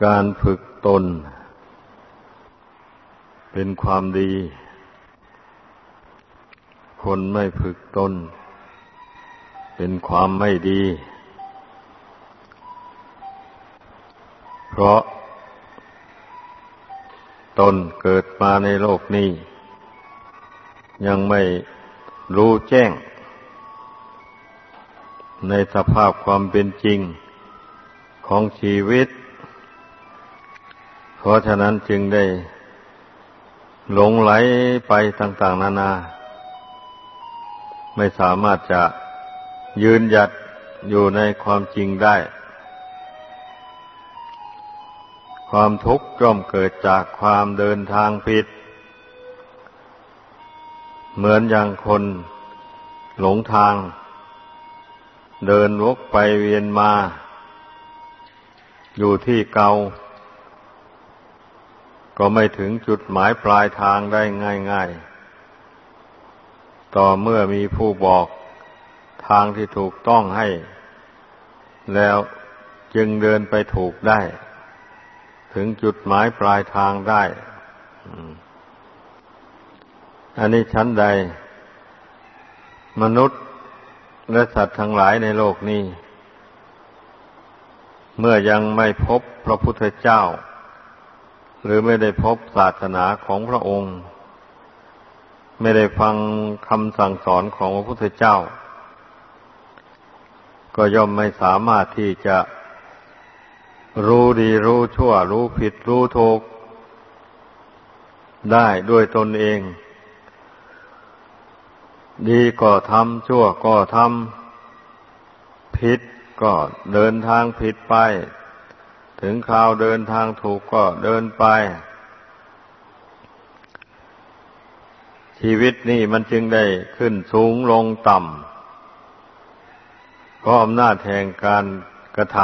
การฝึกตน เป็นความดี คนไม่ฝึกตน เป็นความไม่ดี เพราะ ตนเกิดมาในโลกนี้ ยังไม่รู้แจ้ง ในสภาพความเป็นจริงของชีวิต เพราะฉะนั้นจึงได้หลงไหลไปต่างๆ นานา ไม่สามารถจะยืนหยัดอยู่ในความจริงได้ ความทุกข์ย่อมเกิดจากความเดินทางผิด เหมือนอย่างคนหลงทาง เดินวกไปเวียนมา อยู่ที่เกา ก็ไม่ถึงจุดหมายปลายทางได้ง่าย ๆ ต่อเมื่อมีผู้บอกทางที่ถูกต้องให้ แล้วจึงเดินไปถูกได้ ถึงจุดหมายปลายทางได้ อันนี้ชั้นใด มนุษย์และสัตว์ทั้งหลายในโลกนี้ เมื่อยังไม่พบพระพุทธเจ้า หรือไม่ได้พบศาสนาของพระองค์ ไม่ได้ฟังคำสั่งสอนของพระพุทธเจ้า ก็ย่อมไม่สามารถที่จะรู้ดีรู้ชั่ว รู้ผิดรู้ถูกได้ด้วยตนเอง ดีก็ทำชั่วก็ทำผิดก็เดินทางผิดไป ถึงคราวเดินทางถูกก็เดินไป ชีวิตนี่มันจึงได้ขึ้นสูงลงต่ำเพราะอำนาจแห่งการกระท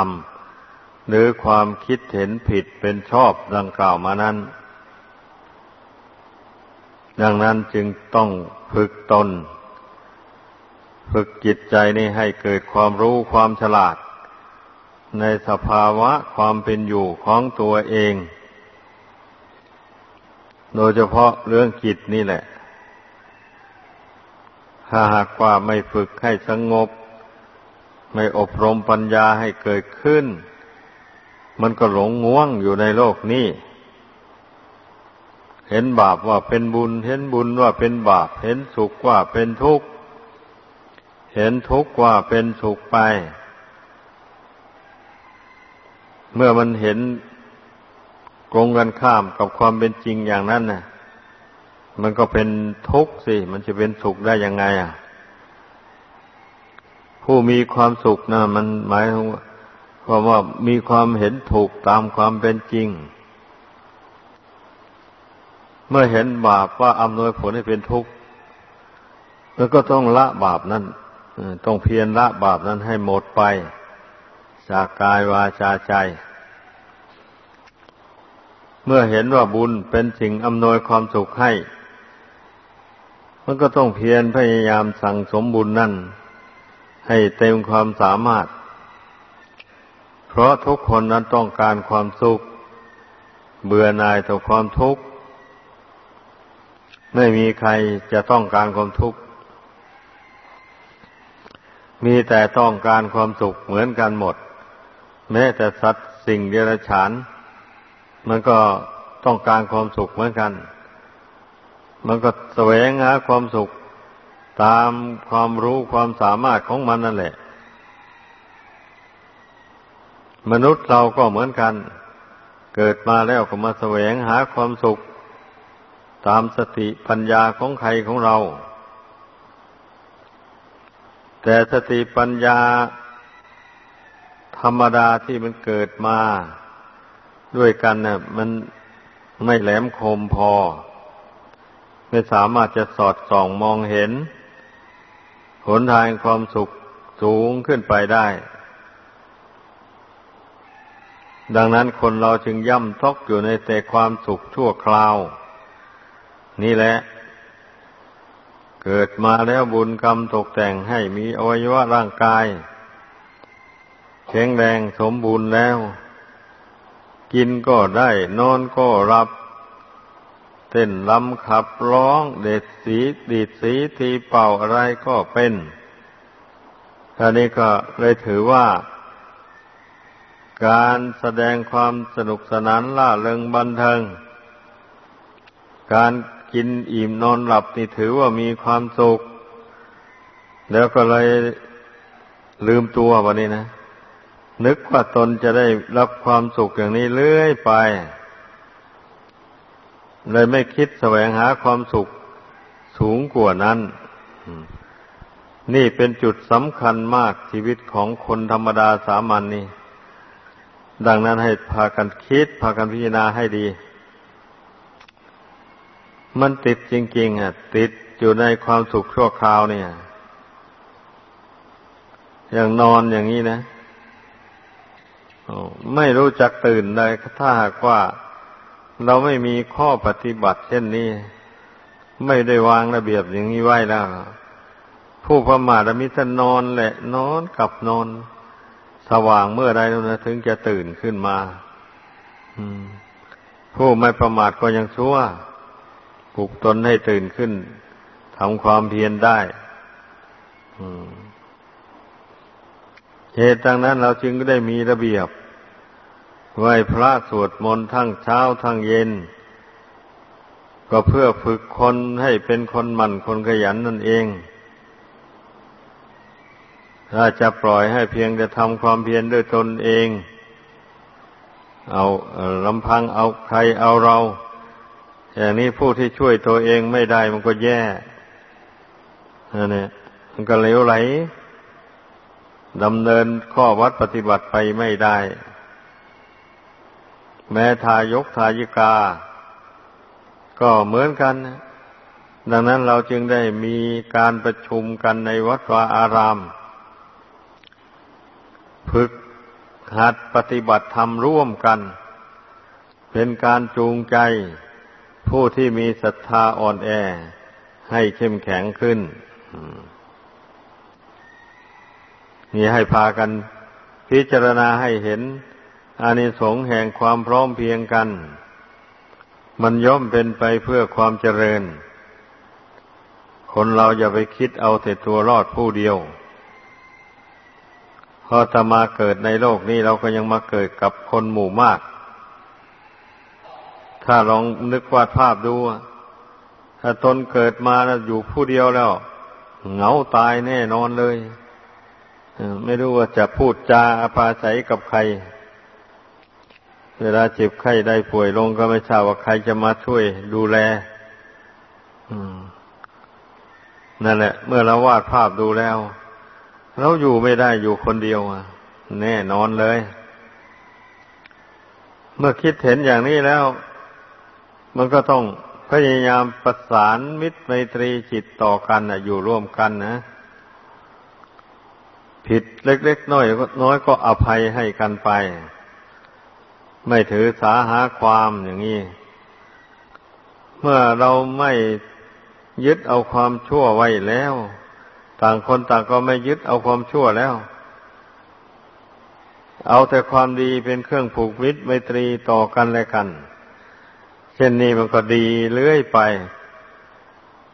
ำหรือความคิดเห็นผิดเป็นชอบดังกล่าวมานั้น ดังนั้นจึงต้องฝึกตน ฝึกจิตใจนี้ให้เกิดความรู้ความฉลาด ในสภาวะความเป็นอยู่ของตัวเอง โดยเฉพาะเรื่องจิตนี่แหละ ถ้าหากว่าไม่ฝึกให้สงบ ไม่อบรมปัญญาให้เกิดขึ้น มันก็หลงง่วงอยู่ในโลกนี้ เห็นบาปว่าเป็นบุญ เห็นบุญว่าเป็นบาป เห็นสุขว่าเป็นทุกข์ เห็นทุกข์ว่าเป็นสุขไป เมื่อมันเห็นกงกันข้ามกับความเป็นจริงอย่างนั้นน่ะ มันก็เป็นทุกข์สิ มันจะเป็นสุขได้ยังไง อะ ผู้มีความสุขนะมันหมายถึงความว่ามีความเห็นถูกตามความเป็นจริง เมื่อเห็นบาปว่าอำนวยผลให้เป็นทุกข์แล้วก็ต้องละบาปนั้นต้องเพียรละบาปนั้นให้หมดไปจากกายวาจาใจ เมื่อเห็นว่าบุญเป็นสิ่งอำนวยความสุขให้ มันก็ต้องเพียรพยายามสั่งสมบุญนั่น ให้เต็มความสามารถ เพราะทุกคนนั้นต้องการความสุข เบื่อหน่ายต่อความทุกข์ ไม่มีใครจะต้องการความทุกข์ มีแต่ต้องการความสุขเหมือนกันหมด แม้แต่สัตว์สิ่งเดรัจฉาน มันก็ต้องการความสุขเหมือนกัน มันก็แสวงหาความสุขตามความรู้ความสามารถของมันนั่นแหละ มนุษย์เราก็เหมือนกัน เกิดมาแล้วก็มาแสวงหาความสุข ตามสติปัญญาของใครของเรา แต่สติปัญญาธรรมดาที่มันเกิดมา ด้วยกันเนะ่ะ มันไม่แหลมคมพอ ไม่สามารถจะสอดส่องมองเห็น หนทางความสุขสูงขึ้นไปได้ ดังนั้นคนเราจึงย่ำทอกอยู่ในแต่ความสุขชั่วคราว นี่แหละ เกิดมาแล้วบุญกรรมตกแต่งให้มีอวัยวะร่างกายแข็งแรงสมบูรณ์แล้ว กินก็ได้ นอนก็รับ เต้นลำขับร้อง เด็ดสีดีดสีทีเป่าอะไรก็เป็นท่านี้ก็เลยถือว่า การแสดงความสนุกสนานล่าเริงบันเทิง การกินอิ่มนอนหลับนี่ถือว่ามีความสุข แล้วก็เลยลืมตัววันนี้นะ นึกว่าตนจะได้รับความสุขอย่างนี้เรื่อยไป เลยไม่คิดแสวงหาความสุขสูงกว่านั้น นี่เป็นจุดสำคัญมากชีวิตของคนธรรมดาสามัญนนี่ ดังนั้นให้พากันคิด พากันพิจารณาให้ดี มันติดจริง ๆ อะ ติดอยู่ในความสุขชั่วคราวเนี่ย อย่างนอนอย่างนี้นะ ไม่รู้จักตื่นเลยถ้าหากว่าเราไม่มีข้อปฏิบัติ เช่นนี้ ไม่ได้วางระเบียบอย่างนี้ไว้แล้ว ผู้ประมาทมิจะนอนแหละ นอนกับนอน สว่างเมื่อใดนะถึงจะตื่นขึ้นมาผู้ไม่ประมาทก็ยังชั่วปลุกตนให้ตื่นขึ้นทำความเพียรได้ อืม เหตุดังนั้นเราจึงได้มีระเบียบ ไหวพระสวดมนต์ทั้งเช้าทั้งเย็น ก็เพื่อฝึกคนให้เป็นคนหมั่นคนขยันนั่นเอง ถ้าจะปล่อยให้เพียงจะทำความเพียรด้วยตนเอง เอาลำพังเอาใครเอาเรา อย่างนี้ผู้ที่ช่วยตัวเองไม่ได้มันก็แย่นั่นเนี่ยมันก็เลวไหล ดำเนินข้อวัดปฏิบัติไปไม่ได้ แม้ทายกทายิกา ก็เหมือนกัน ดังนั้นเราจึงได้มีการประชุมกันในวัดวาอาราม ฝึกหัดปฏิบัติธรรมร่วมกัน เป็นการจูงใจ ผู้ที่มีศรัทธาอ่อนแอให้เข้มแข็งขึ้น นี่ให้พากันพิจารณาให้เห็นอานิสงส์แห่งความพร้อมเพียงกัน มันย่อมเป็นไปเพื่อความเจริญ คนเราอย่าไปคิดเอาแต่ตัวรอดผู้เดียวพอจะมาเกิดในโลกนี้เราก็ยังมาเกิดกับคนหมู่มาก ถ้าลองนึกวาดภาพดู ถ้าตนเกิดมาแล้วอยู่ผู้เดียวแล้ว เหงาตายแน่นอนเลย ไม่รู้ว่าจะพูดจาอาภาศัยกับใคร เวลาเจ็บไข้ได้ป่วยลงก็ไม่ทราบว่าใครจะมาช่วยดูแลนั่นแหละ เมื่อเราวาดภาพดูแล้ว เราอยู่ไม่ได้อยู่คนเดียวแน่นอนเลย เมื่อคิดเห็นอย่างนี้แล้ว มันก็ต้องพยายามประสานมิตรไมตรีจิตต่อกันอยู่ร่วมกันนะ ผิดเล็ก ๆ น้อยก็น้อยก็อภัยให้กันไป ไม่ถือสาหาความอย่างนี้ เมื่อเราไม่ยึดเอาความชั่วไว้แล้ว ต่างคนต่างก็ไม่ยึดเอาความชั่วแล้ว เอาแต่ความดีเป็นเครื่องผูกมิตรไมตรีต่อกันและกัน เช่นนี้มันก็ดีเลื่อยไป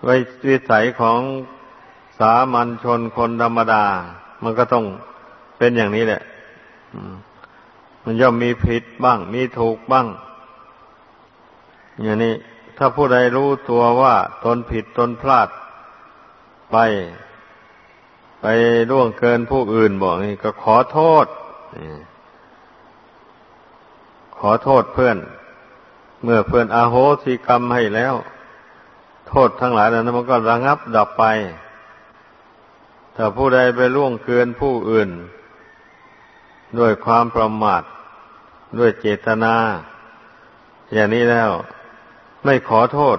ไว้วิสัยของสามัญชนคนธรรมดา มันก็ต้องเป็นอย่างนี้แหละมันย่อมมีผิดบ้าง มีถูกบ้าง อย่างนี้ ถ้าผู้ใดรู้ตัวว่าตนผิดตนพลาดไป ไปล่วงเกินผู้อื่นบอกนี่ก็ขอโทษขอโทษเพื่อน เมื่อเพื่อนอาโหสิกรรมให้แล้ว โทษทั้งหลายนั้นมันก็ระงับดับไป ถ้าผู้ใดไปล่วงเกินผู้อื่น ด้วยความประมาทด้วยเจตนา อย่างนี้แล้ว ไม่ขอโทษ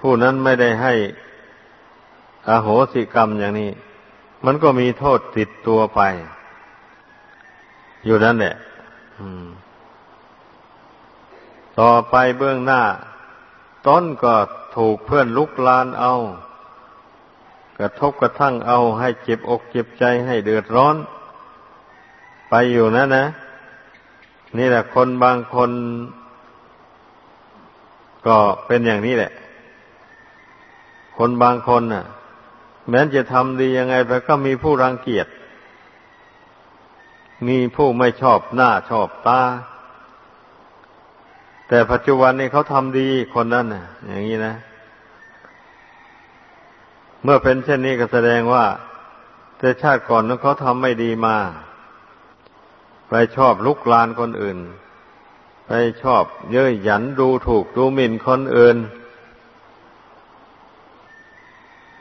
ผู้นั้นไม่ได้ให้อโหสิกรรมอย่างนี้ มันก็มีโทษติดตัวไป อยู่นั่นแหละต่อไปเบื้องหน้า ต้นก็ถูกเพื่อนลุกลานเอา กระทบกระทั่งเอาให้เจ็บอกเจ็บใจให้เดือดร้อน ไปอยู่นะนะ นี่แหละคนบางคน ก็เป็นอย่างนี้แหละ คนบางคนน่ะ แม้จะทำดียังไงไปก็มีผู้รังเกียจมีผู้ไม่ชอบหน้าชอบตาแต่ปัจจุบันนี้เขาทำดีคนนั้นน่ะ อย่างนี้นะ เมื่อเป็นเช่นนี้ก็แสดงว่า แต่ชาติก่อนนั้นเขาทำไม่ดีมา ไปชอบลุกลานคนอื่น ไปชอบเย้ยหยันดูถูกดูหมิ่นคนอื่น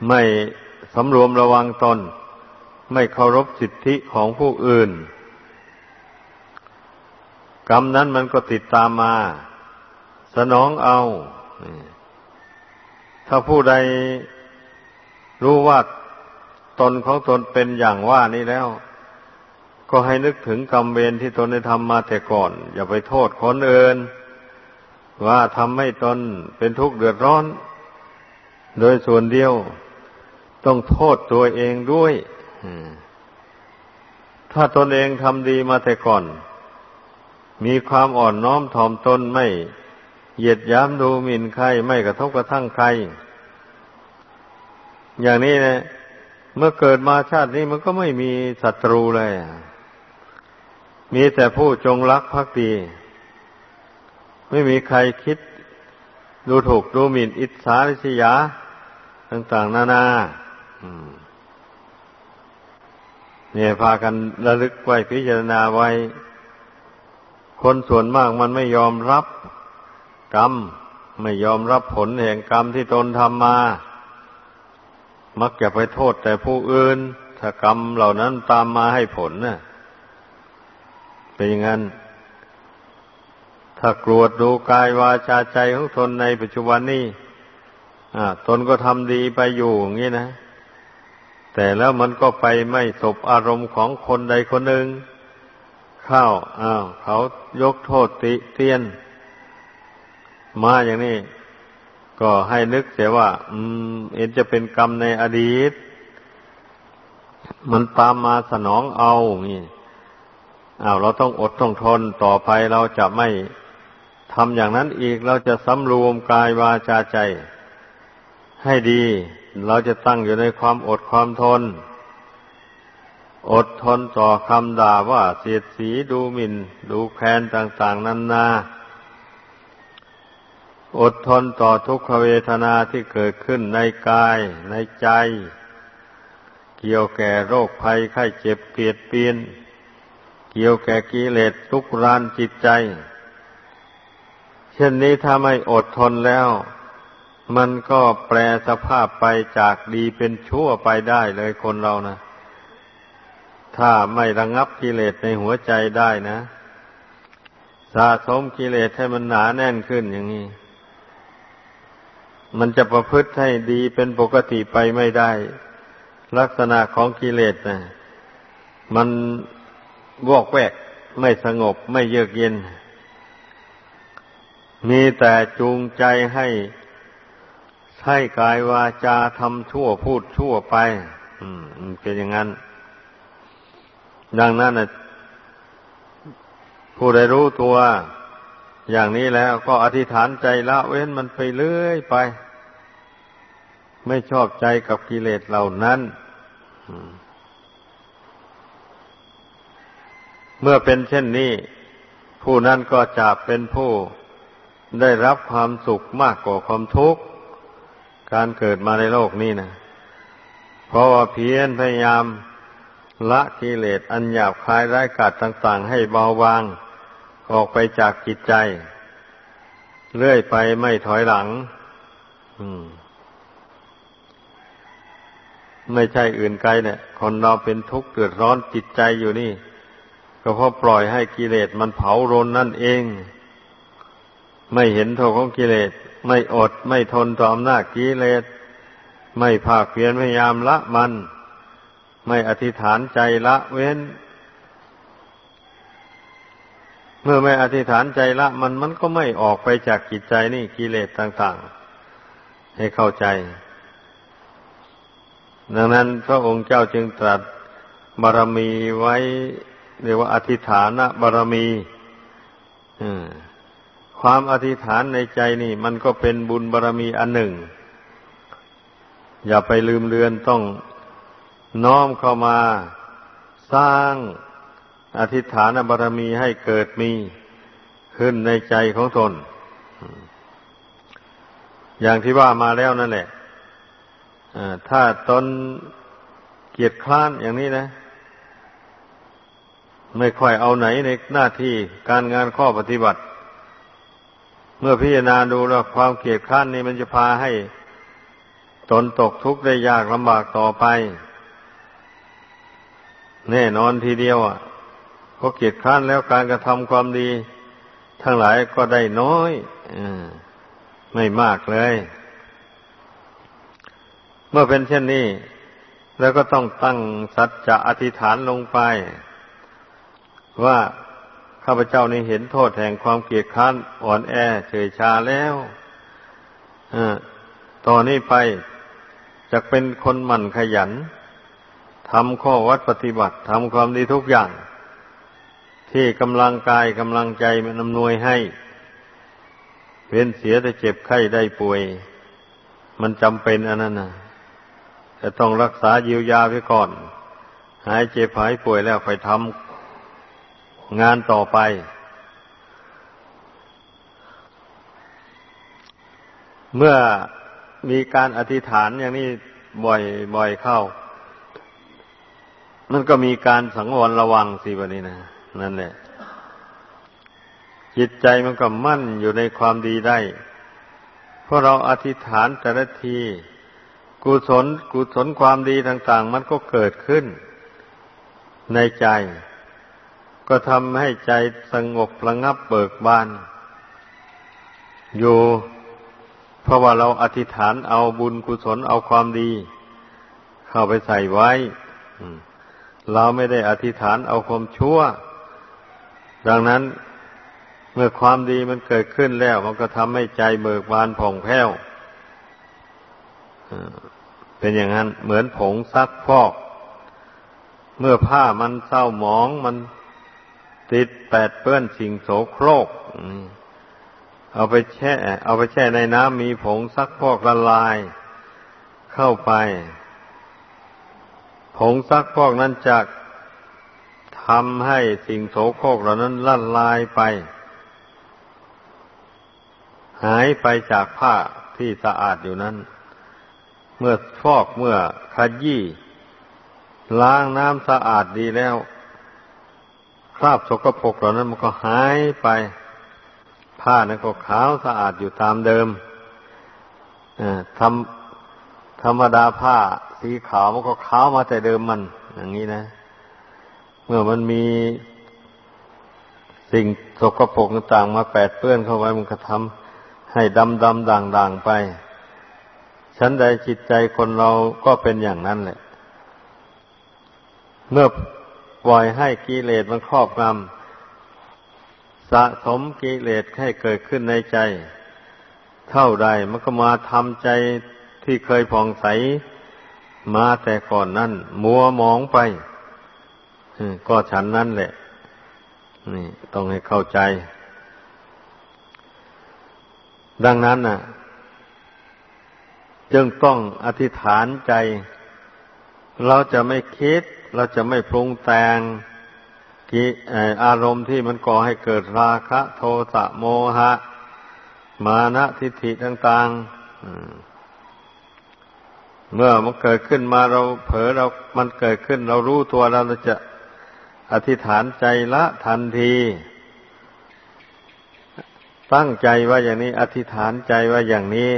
ไม่สำรวมระวังตน ไม่เคารพสิทธิของผู้อื่น กรรมนั้นมันก็ติดตามมา สนองเอา ถ้าผู้ใด รู้ว่าตนของตนเป็นอย่างว่านี้แล้ว ก็ให้นึกถึงกรรมเวรที่ตนได้ทำมาแต่ก่อน อย่าไปโทษคนอื่นว่าทำให้ตนเป็นทุกข์เดือดร้อน โดยส่วนเดียวต้องโทษตัวเองด้วยถ้าตนเองทำดีมาแต่ก่อน มีความอ่อนน้อมถ่อมตนไม่เหยียดย้ำดูหมิ่นใคร ไม่กระทบกระทั่งใคร อย่างนี้นะเมื่อเกิดมาชาตินี้มันก็ไม่มีศัตรูเลยมีแต่ผู้จงรักภักดี ไม่มีใครคิด ดูถูกดูหมิ่นอิจฉาริษยา ต่างๆ นานาเนี่ยพากันระลึกไว้พิจารณาไว้ คนส่วนมากมันไม่ยอมรับกรรม ไม่ยอมรับผลแห่งกรรมที่ตนทำมา มักจะไปโทษแต่ผู้อื่น ถ้ากรรมเหล่านั้นตามมาให้ผลนะ่ะเป็นอย่างนั้น ถ้ากรวดดูกายวาจาใจของตนในปัจจุบันนี้ตนก็ทำดีไปอยู่อย่างนี้นะ แต่แล้วมันก็ไปไม่สบอารมณ์ของคนใดคนหนึ่ง เข้าอ้าวเขายกโทษติเตียน มาอย่างนี้ ก็ให้นึกเสียว่า อืม เอ็นจะเป็นกรรมในอดีต มันตามมาสนองเอานี้อ้าวเราต้องอดต้องทนต่อไปเราจะไม่ทำอย่างนั้นอีกเราจะสำรวมกายวาจาใจ ให้ดี เราจะตั้งอยู่ในความอดความทน อดทนต่อคำด่าว่าเสียดสีดูหมิน่น ดูแคลนต่าง ๆนั้นนา อดทนต่อทุกขเวทนาที่เกิดขึ้นในกายในใจ เกี่ยวแก่โรคภัยไข้เจ็บเปียดเปียน เกี่ยวแก่กิเลสทุกรานจิตใจ เช่นนี้ถ้าไม่อดทนแล้ว มันก็แปลสภาพไปจากดีเป็นชั่วไปได้เลยคนเรานะถ้าไม่ระงงับกิเลสในหัวใจได้นะ สะสมกิเลสให้มันหนาแน่นขึ้นอย่างนี้ มันจะประพฤติให้ดีเป็นปกติไปไม่ได้ ลักษณะของกิเลสนะมันวอกแวกไม่สงบไม่เยือกเย็น มีแต่จูงใจให้ใช้กายวาจาทำชั่วพูดชั่วไป อืมเป็นอย่างนั้น ดังนั้นนะผู้ใดรู้ตัว อย่างนี้แล้วก็อธิษฐานใจละเว้นมันไปเรื่อยไป ไม่ชอบใจกับกิเลสเหล่านั้น เมื่อเป็นเช่นนี้ ผู้นั้นก็จะเป็นผู้ได้รับความสุขมากกว่าความทุกข์ การเกิดมาในโลกนี้นะเพราะว่าเพียรพยายามละกิเลสอันหยาบคายร้ายกาจต่าง ๆ ให้เบาบาง ออกไปจากจิตใจ เรื่อยไปไม่ถอยหลังไม่ใช่อื่นไกลเนี่ยคนเราเป็นทุกข์เดือดร้อนจิตใจอยู่นี่ ก็เพราะปล่อยให้กิเลสมันเผารนนั่นเอง ไม่เห็นโทษของกิเลส ไม่อดไม่ทนต่ออำนาจกิเลส ไม่ภาคเพียรพยายามละมัน ไม่อธิษฐานใจละเว้น เมื่อไม่อธิษฐานใจละ มันมันก็ไม่ออกไปจากจิตใจนี่กิเลสต่าง ๆ ให้เข้าใจ ดังนั้นพระองค์เจ้าจึงตรัสบารมีไว้เรียกว่าอธิษฐานบารมีความอธิษฐานในใจนี่ มันก็เป็นบุญบารรมีอันหนึ่ง อย่าไปลืมเลือนต้องน้อมเข้ามา สร้าง อธิษฐานบารรมีให้เกิดมีขึ้นในใจของตนอย่างที่ว่ามาแล้วนั่นแหละถ้าตนเกียจคร้านอย่างนี้นะ ไม่ค่อยเอาไหนในหน้าที่การงานข้อปฏิบัติ เมื่อพิจารณาดูแล้วความเกียจคร้านนี้มันจะพาให้ ตนตกทุกข์ได้ยากลำบากต่อไป แน่นอนทีเดียวอะ พอเกียจคร้านแล้วการกระทำความดี ทั้งหลายก็ได้น้อยอไม่มากเลย เมื่อเป็นเช่นนี้ แล้วก็ต้องตั้งสัจจะอธิษฐานลงไป ว่าข้าพเจ้านี้เห็นโทษแห่งความเกียจคร้านอ่อนแอเฉยชาแล้วต่อนนี้ไปจะเป็นคนหมั่นขยันทำข้อวัดปฏิบัติทำความดีทุกอย่าง ที่กำลังกายกำลังใจมันอำนวยให้ เว้นเสียแต่เจ็บไข้ได้ป่วย มันจำเป็นอันนั้นนะจะต้องรักษาเยียวยาไว้ก่อน หายเจ็บหายป่วยแล้วค่อยทำงานต่อไป เมื่อมีการอธิษฐานอย่างนี้บ่อยบ่อยเข้า มันก็มีการสังวรระวังสิวันนี้นะ นั่นแหละ จิตใจมันก็มั่นอยู่ในความดีได้ เพราะเราอธิษฐานแต่ละที กุศลกุศลความดีต่าง ๆ มันก็เกิดขึ้น ในใจ ก็ทำให้ใจสงบระงับเบิกบาน อยู่เพราะว่าเราอธิษฐานเอาบุญกุศลเอาความดี เข้าไปใส่ไว้เราไม่ได้อธิษฐานเอาความชั่ว ดังนั้นเมื่อความดีมันเกิดขึ้นแล้ว มันก็ทำให้ใจเบิกบานผ่องแผ้วเป็นอย่างนั้น เหมือนผงซักฟอก เมื่อผ้ามันเศร้าหมองมันติดแปดเปื้อนสิ่งโสโครกเอาไปแช่ เอาไปแช่ในน้ำมีผงซักฟอกละลาย เข้าไป ผงซักฟอกนั้นจาก ทำให้สิ่งโสโครกเหล่านั้นละลายไป หายไปจากผ้าที่สะอาดอยู่นั้น เมื่อฟอกเมื่อขยี้ล้างน้ำสะอาดดีแล้วคราบสกปรกเหล่านั้นมันก็หายไป ผ้านั้นก็ขาวสะอาดอยู่ตามเดิมทำธรรมดาผ้าสีขาวมันก็ขาวมาแต่เดิมมัน อย่างนี้นะ เมื่อมันมีสิ่งสกปรกต่างๆมาแปดเปื้อนเข้าไว้มันก็ทำให้ดำดำด่างด่างไป ชั้นใดจิตใจคนเราก็เป็นอย่างนั้นแหละ เมื่อปล่อยให้กิเลสมันครอบงำสะสมกิเลสให้เกิดขึ้นในใจ เท่าใดมันก็มาทำใจที่เคยผ่องใสมาแต่ก่อนนั้นมัวมองไป ก็ฉันนั่นแหละ นี่ ต้องให้เข้าใจ ดังนั้นน่ะ จึงต้องอธิษฐานใจ เราจะไม่คิด เราจะไม่ปรุงแต่งกิอารมณ์ที่มันก่อให้เกิดราคะ โทสะโมหะ มานะทิฏฐิต่างๆเมื่อมันเกิดขึ้นมาเราเผลอเรา มันเกิดขึ้น เรารู้ตัวเราจะ อธิษฐานใจละทันที ตั้งใจว่าอย่างนี้ อธิษฐานใจว่าอย่างนี้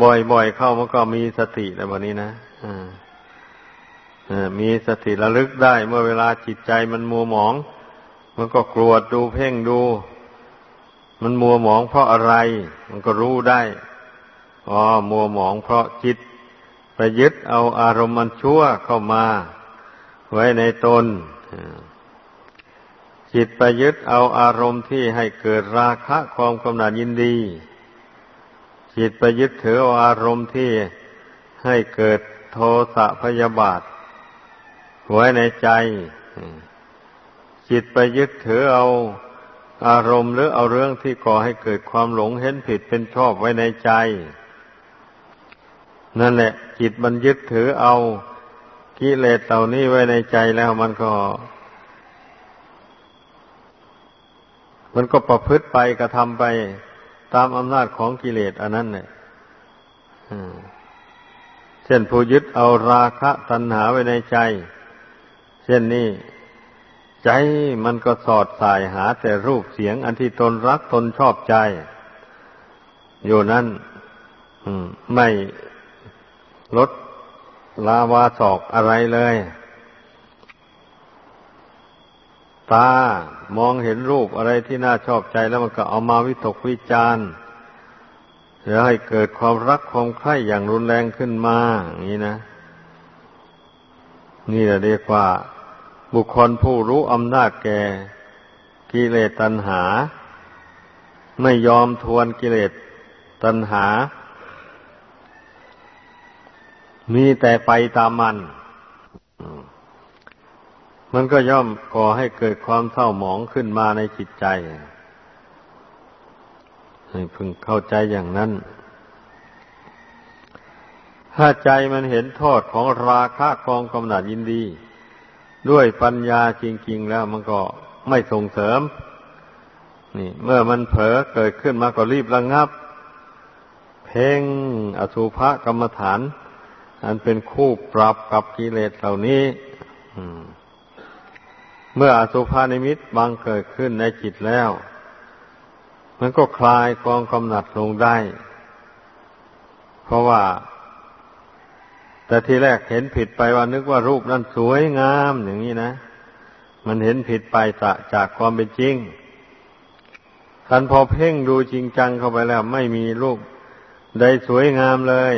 บ่อยๆเข้ามันก็มีสติแล้ววันนี้นะมีสติระลึกได้ เมื่อเวลาจิตใจมันมัวหมอง มันก็กรวดดูเพ่งดู มันมัวหมองเพราะอะไร มันก็รู้ได้อ๋อมัวหมองเพราะจิตไปยึดเอาอารมณ์มันชั่วเข้ามา ไว้ในตนจิตไปยึดเอาอารมณ์ที่ให้เกิดราคะความกำหนัดยินดี จิตไปยึดถือเอาอารมณ์ที่ให้เกิดโทสะพยาบาท ไว้ในใจ จิตไปยึดถือเอาอารมณ์หรือเอาเรื่องที่ก่อให้เกิดความหลงเห็นผิดเป็นชอบไว้ในใจ นั่นแหละ จิตมันยึดถือเอา กิเลสเหล่านี้ไว้ในใจแล้วมันก็ มันก็ประพฤติไปกระทำไปตามอำนาจของกิเลสอันนั้นเนี่ยเช่นผู้ยึดเอาราคะตัณหาไว้ในใจ เช่นนี้ใจมันก็สอดสายหาแต่รูปเสียง อันที่ตนรักตนชอบใจ อยู่นั้นไม่ลด ลาวาศอกอะไรเลย ตามองเห็นรูปอะไรที่น่าชอบใจแล้วมันก็เอามาวิตกวิจารณ์จะให้เกิดความรักความใคร่อย่างรุนแรงขึ้นมาอย่างนี้นะ นี่เรียกว่า บุคคลผู้รู้อำนาจแก่กิเลสตัณหา ไม่ยอมทวนกิเลสตัณหา มีแต่ไปตามมัน มันก็ย่อมก่อให้เกิดความเศร้าหมองขึ้นมาในจิตใจ ให้พึงเข้าใจอย่างนั้น ถ้าใจมันเห็นโทษของราคะกองกำหนัดยินดี ด้วยปัญญาจริง ๆ แล้วมันก็ไม่ส่งเสริม นี่ เมื่อมันเผลอเกิดขึ้นมาก็รีบระงงับ เพ่งอสุภกรรมฐาน อันเป็นคู่ปรับกับกิเลสเหล่านี้เมื่ออสุภานิมิตบางเกิดขึ้นในจิตแล้ว มันก็คลายกองกำหนัดลงได้ เพราะว่า แต่ทีแรกเห็นผิดไปว่านึกว่ารูปนั้นสวยงามอย่างนี้นะ มันเห็นผิดไปจากความเป็นจริงท่านพอเพ่งดูจริงจังเข้าไปแล้ว ไม่มีรูปใดสวยงามเลย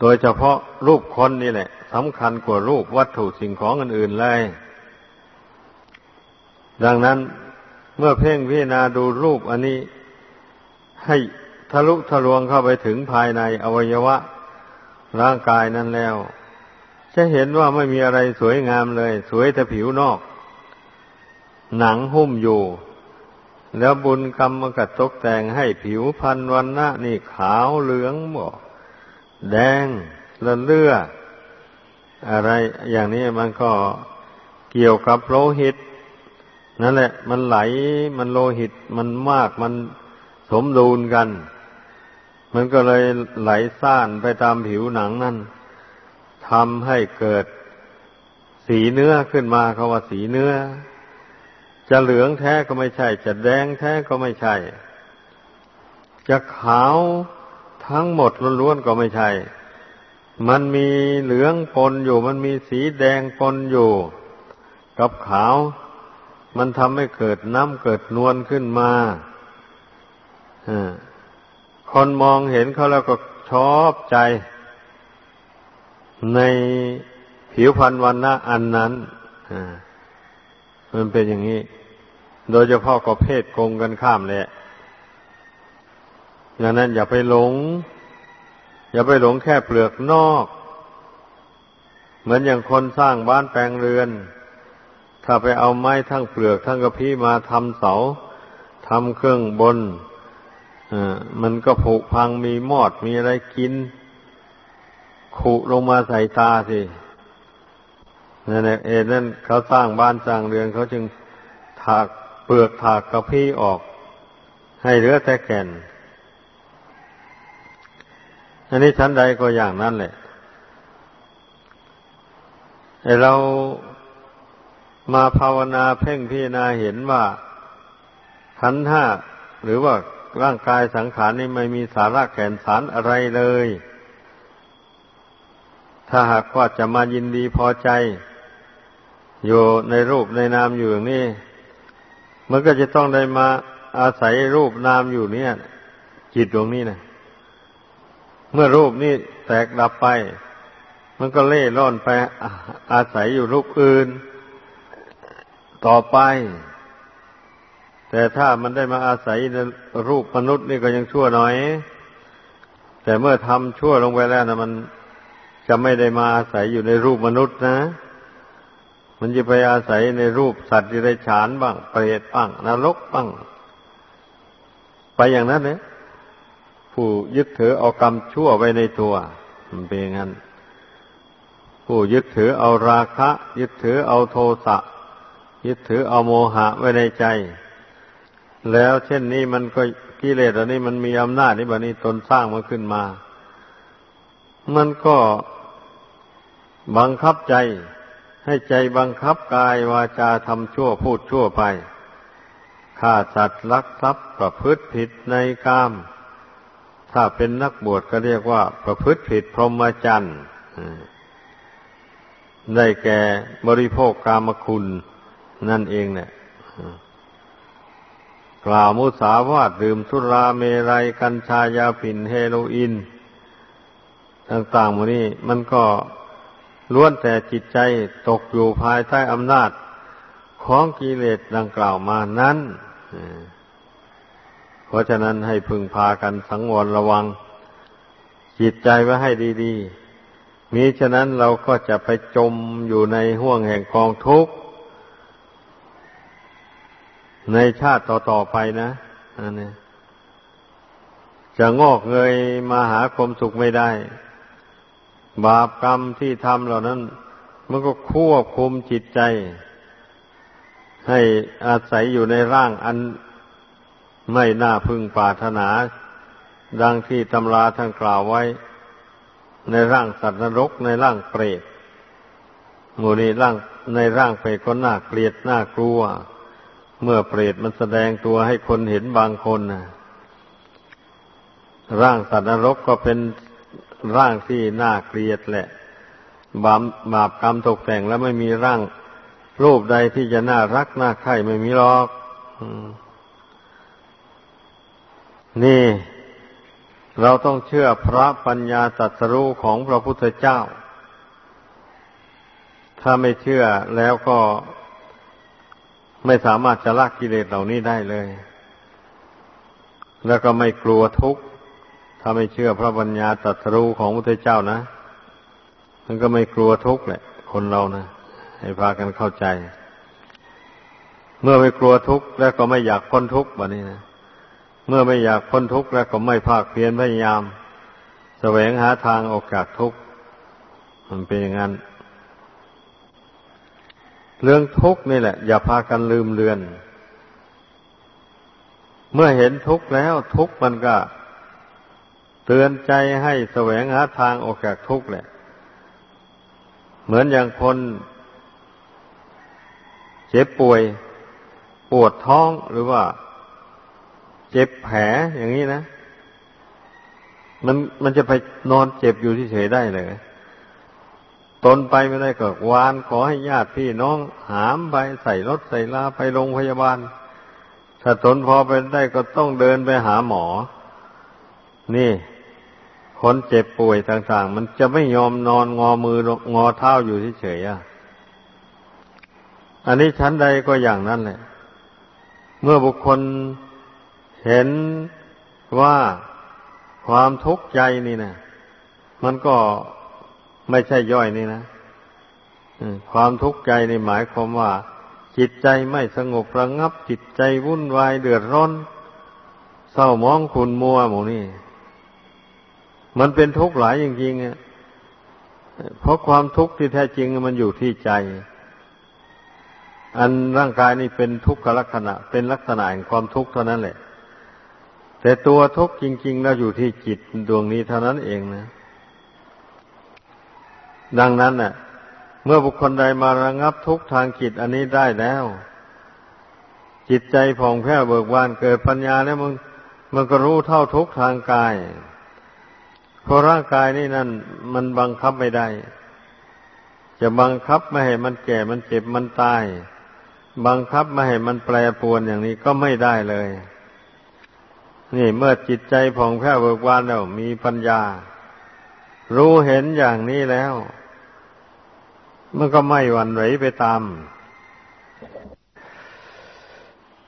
โดยเฉพาะรูปคนนี่แหละสำคัญกว่ารูปวัตถุสิ่งของอื่นๆเลย ดังนั้นเมื่อเพ่งพิจารณาดูรูปอันนี้ ให้ทะลุทะลวงเข้าไปถึงภายในอวัยวะ ร่างกายนั้นแล้ว จะเห็นว่าไม่มีอะไรสวยงามเลย สวยแต่ผิวนอก หนังหุ้มอยู่ แล้วบุญกรรมมันก็ตกแต่งให้ผิวพันวันนะนี่ขาวเหลืองบอก แดงละเลืออะไรอย่างนี้มันก็เกี่ยวกับโลหิต นั่นแหละ มันไหลมันโลหิต มันมากมันสมดุลกัน มันก็เลยไหลซ่านไปตามผิวหนังนั่นทำให้เกิดสีเนื้อขึ้นมาเขาว่าสีเนื้อ จะเหลืองแท้ก็ไม่ใช่ จะแดงแท้ก็ไม่ใช่ จะขาว ทั้งหมดล้วนๆก็ไม่ใช่ มันมีเหลืองปนอยู่ มันมีสีแดงปนอยู่ กับขาว มันทำให้เกิดน้ำเกิดนวลขึ้นมาอ่าคนมองเห็นเขาแล้วก็ชอบใจ ในผิวพรรณวันนะอันนั้นมันเป็นอย่างนี้ โดยเฉพาะก็เพศกงกันข้ามเลย ดังนั้นอย่าไปหลง อย่าไปหลงแค่เปลือกนอก เหมือนอย่างคนสร้างบ้านแปลงเรือน ถ้าไปเอาไม้ทั้งเปลือกทั้งกระพี้มาทำเสาทำเครื่องบนมันก็ผุพังมีมอดมีอะไรกิน ขุลงมาใส่ตาสินั่นเอนั่นเขาสร้างบ้านสร้างเรือนเขาจึงถากเปลือกถากกระพี้ออก ให้เหลือแต่แก่น อันนี้ชั้นใดก็อย่างนั้นแหละไอเรามาภาวนาเพ่งพิจารณาเห็นว่าขันห้าหรือว่าร่างกายสังขารนี่ไม่มีสาระแก่นสารอะไรเลย ถ้าหากว่าจะมายินดีพอใจ อยู่ในรูปในนามอยู่อย่างนี้ มันก็จะต้องได้มาอาศัยรูปนามอยู่เนี่ย จิตดวงนี้นะ เมื่อรูปนี้แตกดับไป มันก็เล่ร่อนไปอาศัยอยู่รูปอื่น ต่อไป แต่ถ้ามันได้มาอาศัยในรูปมนุษย์นี่ก็ยังชั่วหน่อย แต่เมื่อทำชั่วลงไปแล้วนะมันจะไม่ได้มาอาศัยอยู่ในรูปมนุษย์นะ มันจะไปอาศัยในรูปสัตว์ดิเรกชานบ้าง เปรตบ้างนรกบ้าง ไปอย่างนั้นเนี่ย ผู้ยึดถือเอากรรมชั่วไว้ในตัว มันเป็นอย่างนั้น ผู้ยึดถือเอาราคะ ยึดถือเอาโทสะยึดถือเอาโมหะไว้ในใจ แล้วเช่นนี้มันก็กิเลสอันนี้มันมีอำนาจนี่บบนี้ตนสร้างมันขึ้นมา มันก็บังคับใจ ให้ใจบังคับกายวาจาทำชั่วพูดชั่วไปฆ่าสัตว์ลักทรัพย์ประพฤติผิดในกาม ถ้าเป็นนักบวชก็เรียกว่า ประพฤติผิดพรหมจรรย์ได้แก่บริโภคกามคุณนั่นเองเนี่ยกล่าวมุสาวาทดื่มสุราเมรัยกัญชายาผินเฮโรอีนต่างๆหมดนี้มันก็ล้วนแต่จิตใจตกอยู่ภายใต้อำนาจของกิเลสดังกล่าวมานั้น เพราะฉะนั้นให้พึงพากันสังวรระวัง จิตใจไว้ให้ดีๆมิฉะนั้นเราก็จะไปจมอยู่ในห่วงแห่งกองทุกข์ ในชาติต่อๆไปนะอันนี้จะงอกเงยมาหาความสุขไม่ได้ บาปกรรมที่ทำเหล่านั้น มันก็ควบคุมจิตใจ ให้อาศัยอยู่ในร่างอัน ไม่น่าพึงปรารถนา ดังที่ตำราท่านกล่าวไว้ ในร่างสัตว์นรกในร่างเปรตหมู่นี้ร่างในร่างเปรตก็น่าเกลียดน่ากลัว เมื่อเปรตมันแสดงตัวให้คนเห็นบางคนนะร่างสัตว์นรกก็เป็นร่างที่น่าเกลียดแหละ บาปบาปกรรมตกแต่งแล้วไม่มีร่างรูปใดที่จะน่ารักน่าใคร่ไม่มีหรอก นี่ เราต้องเชื่อพระปัญญาตรัสรู้ของพระพุทธเจ้า ถ้าไม่เชื่อแล้วก็ไม่สามารถจะละกิเลสเหล่านี้ได้เลย แล้วก็ไม่กลัวทุกข์ ถ้าไม่เชื่อพระปัญญาตรัสรู้ของพระพุทธเจ้านะ มันก็ไม่กลัวทุกข์แหละ คนเรานะ ให้พากันเข้าใจ เมื่อไม่กลัวทุกข์แล้วก็ไม่อยากพ้นทุกข์แบบนี้นะ เมื่อไม่อยากพ้นทุกข์แล้วก็ไม่ภาคเพียรพยายาม แสวงหาทางออกจากทุกข์ มันเป็นอย่างนั้น เรื่องทุกข์นี่แหละ อย่าพากันลืมเลือน เมื่อเห็นทุกข์แล้วทุกข์มันก็ เตือนใจให้แสวงหาทางออกจากทุกข์แหละ เหมือนอย่างคนเจ็บป่วย ปวดท้องหรือว่า เจ็บแผลอย่างนี้นะมันมันจะไปนอนเจ็บอยู่ที่เฉยได้เลยตนไปไม่ได้ก็วานขอให้ญาติพี่น้องหามไปใส่รถใส่ลาไปโรงพยาบาล ถ้าตนพอไปได้ก็ต้องเดินไปหาหมอ นี่คนเจ็บป่วยต่าง ๆ มันจะไม่ยอมนอนงอมืองอเท้าอยู่เฉยๆอะอันนี้ชั้นใดก็อย่างนั้นแหละ เมื่อบุคคล เห็นว่าความทุกข์ใจนี่นะมันก็ไม่ใช่ย่อยนี่นะความทุกข์ใจในหมายความว่า จิตใจไม่สงบระงับ จิตใจวุ่นวายเดือดร้อนเศร้ามองขุนมัวหมูนี่ มันเป็นทุกข์หลายจริงๆอะเพราะความทุกข์ที่แท้จริงมันอยู่ที่ใจ อันร่างกายนี่เป็นทุกขลักษณะ เป็นลักษณะแห่งความทุกข์เท่านั้นแหละ แต่ตัวทุกข์จริง ๆ แล้วอยู่ที่จิตดวงนี้เท่านั้นเองนะ ดังนั้นน่ะ เมื่อบุคคลใดมาระงับทุกทางจิตอันนี้ได้แล้ว จิตใจผ่องแผ้วเบิกบานเกิดปัญญาแล้วมันมันก็รู้เท่าทุกทางกายเพราะร่างกายนี่นั่นมันบังคับไม่ได้ จะบังคับไม่ให้มันแก่มันเจ็บมันตาย บังคับไม่ให้มันแปรปรวนอย่างนี้ก็ไม่ได้เลย นี่เมื่อจิตใจผ่องแผ้วเบิกบานแล้ว มีปัญญา รู้เห็นอย่างนี้แล้วมันก็ไม่หวั่นไหวไปตาม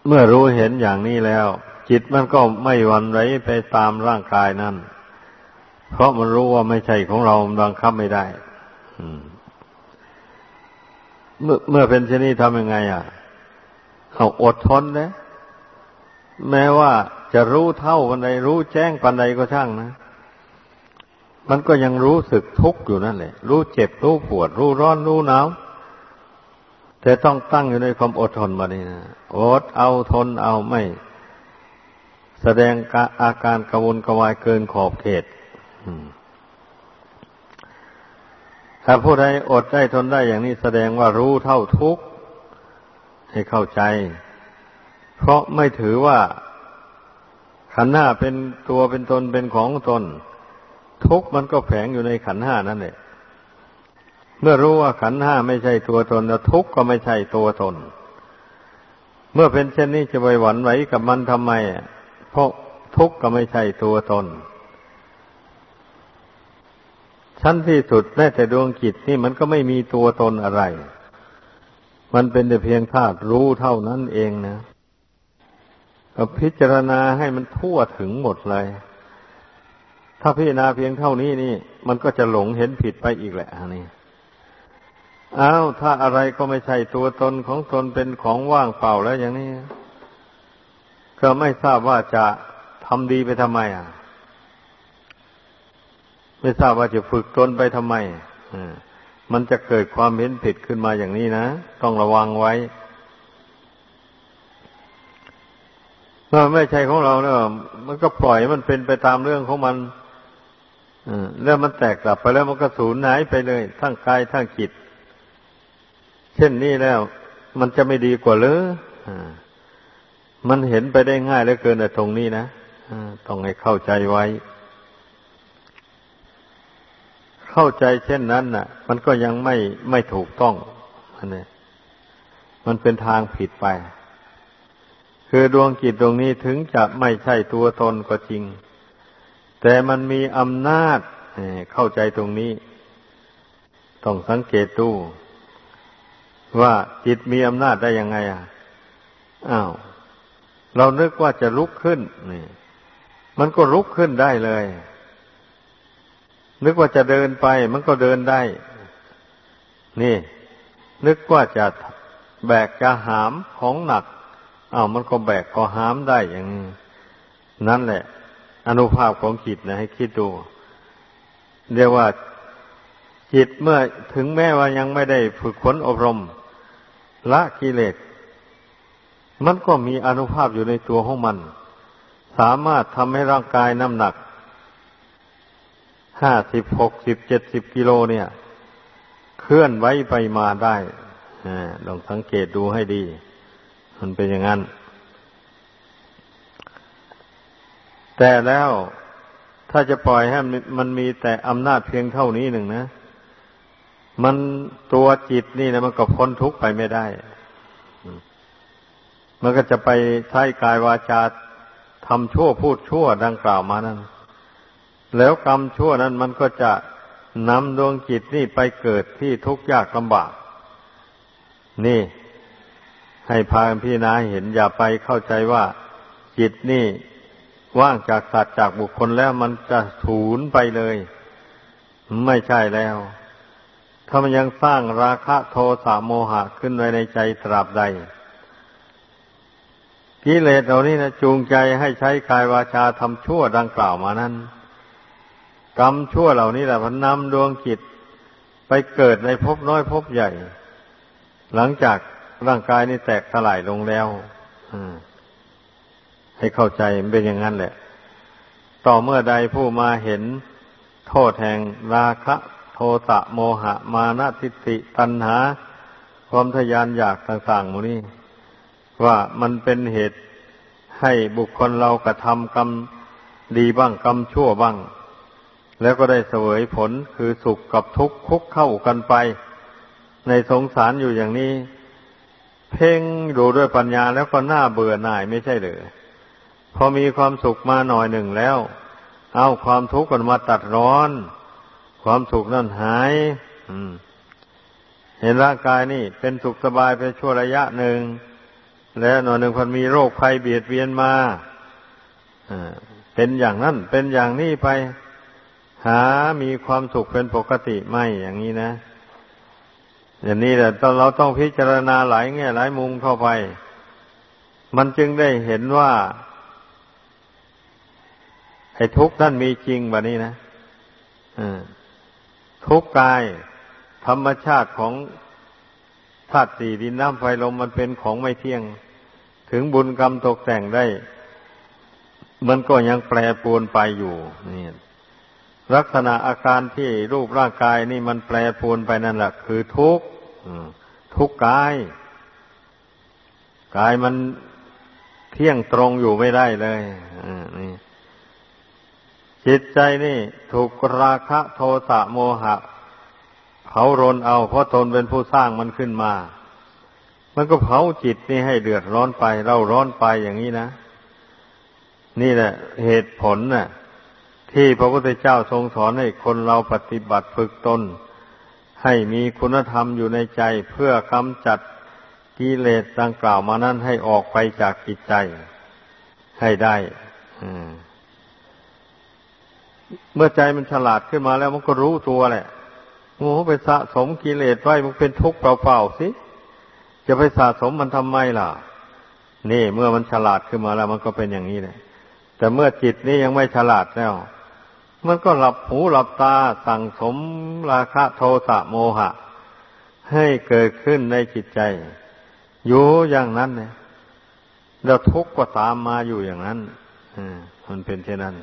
เมื่อรู้เห็นอย่างนี้แล้ว จิตมันก็ไม่หวั่นไหวไปตามร่างกายนั่น เพราะมันรู้ว่าไม่ใช่ของเราบังคับไม่ได้เมื่อเมื่อเป็นเช่นนี้ทำยังไง อะเขาอดทนนะแม้ว่า จะรู้เท่าปันใดรู้แจ้งปันใดก็ช่างนะ มันก็ยังรู้สึกทุกข์อยู่นั่นแหละ รู้เจ็บรู้ปวด รู้ร้อนรู้หนาวแต่ต้องตั้งอยู่ในความอดทนมานี่นะอดเอาทนเอาไม่ แสดงอาการกระวนกระวายเกินขอบเขตถ้าผู้ใดอดได้ทนได้อย่างนี้แสดงว่ารู้เท่าทุกข์ให้เข้าใจ เพราะไม่ถือว่า ขันห้าเป็นตัวเป็นตนเป็นของตน ทุกมันก็แฝงอยู่ในขันห้านั่นแหละเมื่อรู้ว่าขันห้าไม่ใช่ตัวตนแล้วทุกก็ไม่ใช่ตัวตน เมื่อเป็นเช่นนี้จะไปหวั่นไหวกับมันทำไมเพราะทุกข์ก็ไม่ใช่ตัวตน ชั้นที่สุดแม้แต่ดวงจิตนี่มันก็ไม่มีตัวตนอะไร มันเป็นแต่เพียงธาตุรู้เท่านั้นเองนะ ก็พิจารณาให้มันทั่วถึงหมดเลย ถ้าพิจารณาเพียงเท่านี้นี่ มันก็จะหลงเห็นผิดไปอีกแหละนี่อ้าวถ้าอะไรก็ไม่ใช่ตัวตนของตนเป็นของว่างเปล่าแล้วอย่างนี้ ก็ไม่ทราบว่าจะทำดีไปทำไม อะ ไม่ทราบว่าจะฝึกตนไปทำไมมันจะเกิดความเห็นผิดขึ้นมาอย่างนี้นะ ต้องระวังไว้ เมื่อไม่ใช่ของเราเนี่ยมันก็ปล่อยมันเป็นไปตามเรื่องของมันแล้วมันแตกกลับไปแล้วมันก็สูญหายไปเลย ทั้งกายทั้งจิต เช่นนี้แล้ว มันจะไม่ดีกว่าเลยมันเห็นไปได้ง่ายเหลือเกินในตรงนี้นะต้องให้เข้าใจไว้ เข้าใจเช่นนั้นน่ะ มันก็ยังไม่ไม่ถูกต้องอันนี้มันเป็นทางผิดไป คือดวงจิตดวงนี้ถึงจะไม่ใช่ตัวตนก็จริง แต่มันมีอำนาจเข้าใจตรงนี้ ต้องสังเกตดูว่าจิตมีอำนาจได้ยังไงอะอ้าว เรานึกว่าจะลุกขึ้นนี่มันก็ลุกขึ้นได้เลย นึกว่าจะเดินไป มันก็เดินได้ นี่ นึกว่าจะแบกจะหามของหนัก อ้าวมันก็แบกก็หามได้อย่างนั่นแหละ อนุภาพของจิตนะให้คิดดู เรียกว่าจิตเมื่อถึงแม้ว่ายังไม่ได้ฝึกฝนอบรม ละกิเลส มันก็มีอนุภาพอยู่ในตัวของมัน สามารถทำให้ร่างกายน้ำหนักห้าสิบหกสิบเจ็ดสิบกิโลเนี่ย เคลื่อนไว้ไปมาได้ลองสังเกตดูให้ดี มันเป็นอย่างนั้น แต่แล้วถ้าจะปล่อยให้มันมีแต่อำนาจเพียงเท่านี้หนึ่งนะ มันตัวจิตนี่นะมันก็พ้นทุกข์ไปไม่ได้ มันก็จะไปใช้กายวาจาทำชั่วพูดชั่วดังกล่าวมานั้น แล้วกรรมชั่วนั้นมันก็จะนำดวงจิตนี่ไปเกิดที่ทุกข์ยากลำบาก นี่ ให้พาพี่นาเห็นอย่าไปเข้าใจว่าจิตนี่ว่างจากสัตว์จากบุคคลแล้วมันจะถูนไปเลย ไม่ใช่แล้ว ถ้ามันยังสร้างราคะโทสะโมหะขึ้นไว้ในใจตราบใดกิเลสเหล่านี้นะจูงใจให้ใช้กายวาจาทำชั่วดังกล่าวมานั้นกรรมชั่วเหล่านี้แหละพันนำดวงจิตไปเกิดในภพน้อยภพใหญ่ หลังจาก ร่างกายนี้แตกสลายลงแล้วให้เข้าใจมันเป็นอย่างนั้นแหละ ต่อเมื่อใดผู้มาเห็นโทษแห่งราคะ โทสะโมหะ มานะทิฏฐิตัณหา ความทยานอยากต่างๆหมดนี้ว่ามันเป็นเหตุให้บุคคลเรากระทำกรรมดีบ้างกรรมชั่วบ้าง แล้วก็ได้เสวยผลคือสุขกับทุกข์คุกเข้ากันไป ในสงสารอยู่อย่างนี้ เพ่งดูด้วยปัญญาแล้วก็น่าเบื่อหน่ายไม่ใช่หรือพอมีความสุขมาหน่อยหนึ่งแล้ว เอาความทุกข์กันมาตัดร้อน ความสุขนั่นหายเห็นร่างกายนี่ เป็นสุขสบายไปชั่วระยะหนึ่ง แล้วหน่อยหนึ่งพันมีโรคภัยเบียดเบียนมาเป็นอย่างนั้น เป็นอย่างนี้ไป หามีความสุขเป็นปกติไม่อย่างนี้นะ อย่างนี้แหละเราต้องพิจารณาหลายแง่หลายมุมเข้าไป มันจึงได้เห็นว่าไอ้ทุกข์นั่นมีจริงแบบนี้นะทุกข์กาย ธรรมชาติของธาตุสี่ดินน้ำไฟลมมันเป็นของไม่เที่ยง ถึงบุญกรรมตกแต่งได้ มันก็ยังแปรปรวนไปอยู่นี่ ลักษณะอาการที่รูปร่างกายนี่มันแปรปรวนไปนั่นแหละคือทุกข์ทุกข์กายกายมันเที่ยงตรงอยู่ไม่ได้เลยนี่จิตใจนี่ถูกราคะโทสะโมหะเผารนเอา เพราะตนเป็นผู้สร้างมันขึ้นมา มันก็เผาจิตนี่ให้เดือดร้อนไป เราร้อนไปอย่างนี้นะ นี่แหละ เหตุผลน่ะ ที่พระพุทธเจ้าทรงสอนให้คนเราปฏิบัติฝึกตน ให้มีคุณธรรมอยู่ในใจเพื่อกำจัดกิเลสดังกล่าวมานั้นให้ออกไปจากจิตใจ ให้ได้เมื่อใจมันฉลาดขึ้นมาแล้วมันก็รู้ตัวแหละโอ้ไปสะสมกิเลสไว้มันเป็นทุกข์เปล่าๆสิ จะไปสะสมมันทำไมล่ะ นี่ เมื่อมันฉลาดขึ้นมาแล้วมันก็เป็นอย่างนี้เลยแต่เมื่อจิตนี้ยังไม่ฉลาดแล้ว มันก็หลับหูหลับตาสั่งสมราคะโทสะโมหะ ให้เกิดขึ้นในจิตใจ อยู่อย่างนั้นเนี่ยแล้วทุกข์ก็ตามมาอยู่อย่างนั้นมันเป็นเช่นนั้น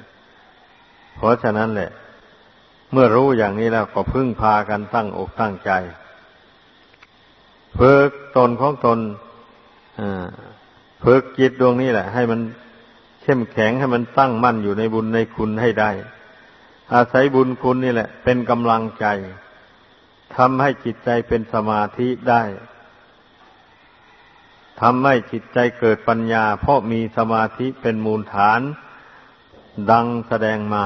เพราะฉะนั้นแหละ เมื่อรู้อย่างนี้แล้วก็พึ่งพากันตั้งอกตั้งใจฝึกตนของตนฝึกจิตดวงนี้แหละ ให้มันเข้มแข็งให้มันตั้งมั่นอยู่ในบุญในคุณให้ได้ อาศัยบุญคุณนี่แหละ เป็นกำลังใจทำให้จิตใจเป็นสมาธิได้ทำให้จิตใจเกิดปัญญา เพราะมีสมาธิเป็นมูลฐาน ดังแสดงมา